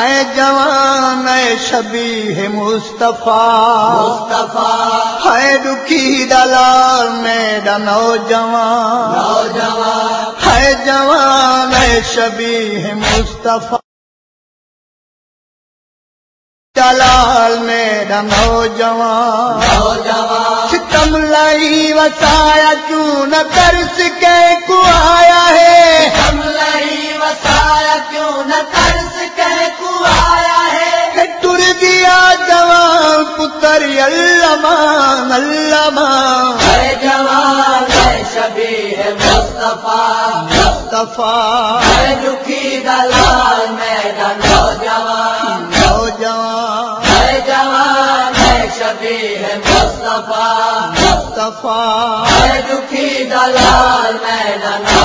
ہے جوان ہے شبی ہے مصطفیٰ۔ مصطفیٰ۔ ہے دکھی دلال میرا نوجوان۔ نوجوان۔ ہے جوان ہے شبی ہے مصطفیٰ۔ دلال میرا نوجوان۔ نوجوان۔ ستم لائی وسایا کیوں نہ ترس کے کو آیا ہے؟ پتر اللہ اللہ ہے جوان ہے شبی ہے مصطفیٰ. مصطفیٰ. ہے دکھی دلال میرا نوجوان. نوجوان. ہے جوان ہے شبی ہے مصطفیٰ. مصطفیٰ. ہے دکھی دلال میرا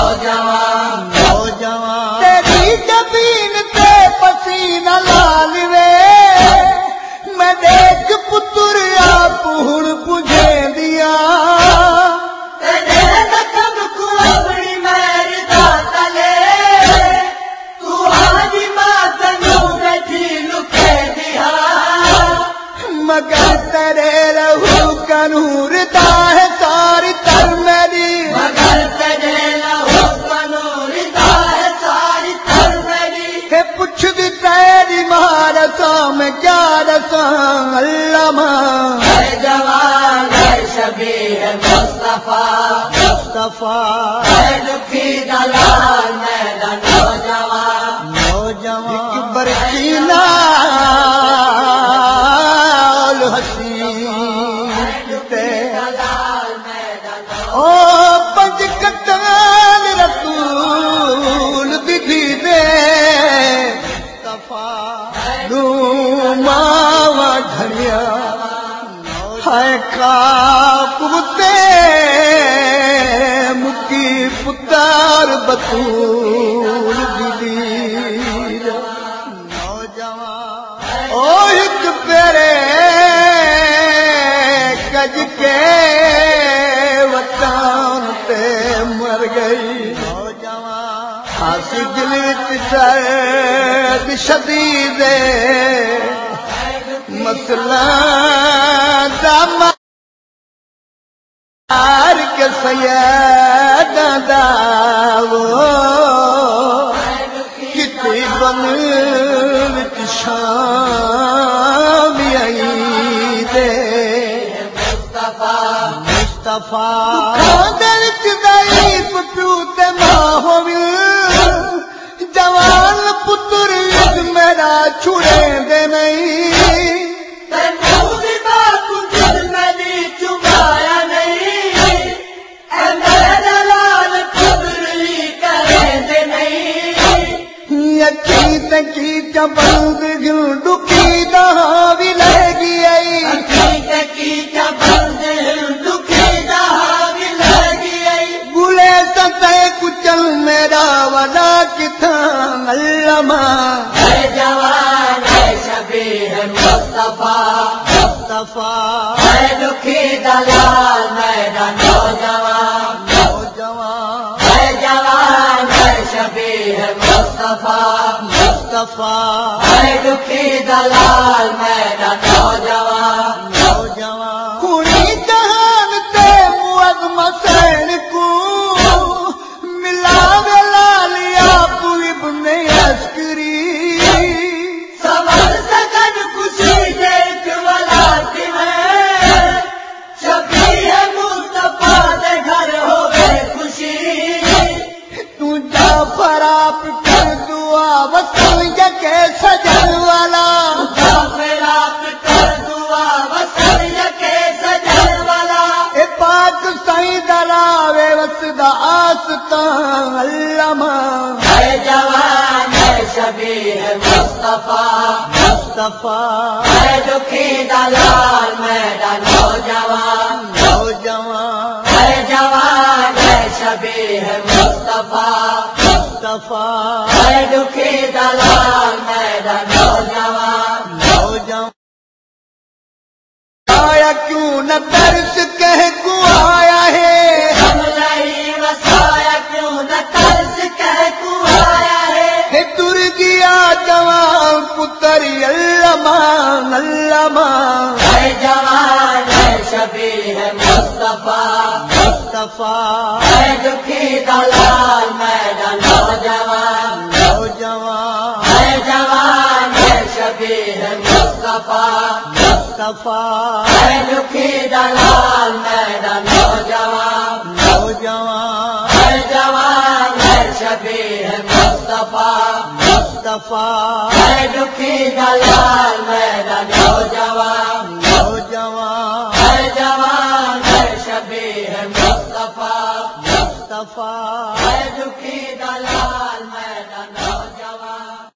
مگر تیرے رہو کا نور ہے ساری تر میری مگر تیرے کنور دا ہے ساری تر میری پوچھ بھی تیری مہارسا میں کیا رساں اللہ ماں ہے جوان ہے شبی ہے مصطفیٰ۔ مصطفیٰ۔ ہے دکھی دلال میرا نوجوان۔ نوجوان۔ برسینا۔ ہے مکی پتار بطول دلیر نوجوان۔ او ایک پیرے کج کے وطن تے مر گئی۔ نوجوان ہاسی دل وچ درد شدید مسئلہ آر کے سید داو کتی بن شام آئی دے مصطفیٰ مصطفیٰ دل چدائی پتو تے ماں جوان پتر میرا چھڑے دے۔ تکی چبند گل ڈکی بھی آئی دہا بھی لگی آئی گلے ستے کچل میرا ولا کتھاں اللہ ماں ہے جوان ہے شبی ہے مصطفیٰ مصطفیٰ اللہ ماں ہے جوان ہے شبی ہے مصطفیٰ۔ مصطفیٰ۔ ہے دکھی دلال میرا نوجوان۔ نوجوان۔ ہے جوان ہے شبی ہے مصطفیٰ۔ مصطفیٰ۔ ہے دکھی دلال میرا نوجوان۔ نوجوان۔ آیا کیوں نہ درس جوان ہے جوان ہے شبی ہے مصطفیٰ۔ مصطفیٰ۔ ہے دکھی دلال میدان نوجوان۔ نوجوان۔ ہے جوان ہے شبی ہے مصطفیٰ۔ مصطفیٰ۔ ہے دکھی دلال میدان نوجوان۔ مصطفیٰ دکھی دلال میدان نوجوان نوجوان ہے جوان ہے شبی ہے مصطفیٰ مصطفیٰ۔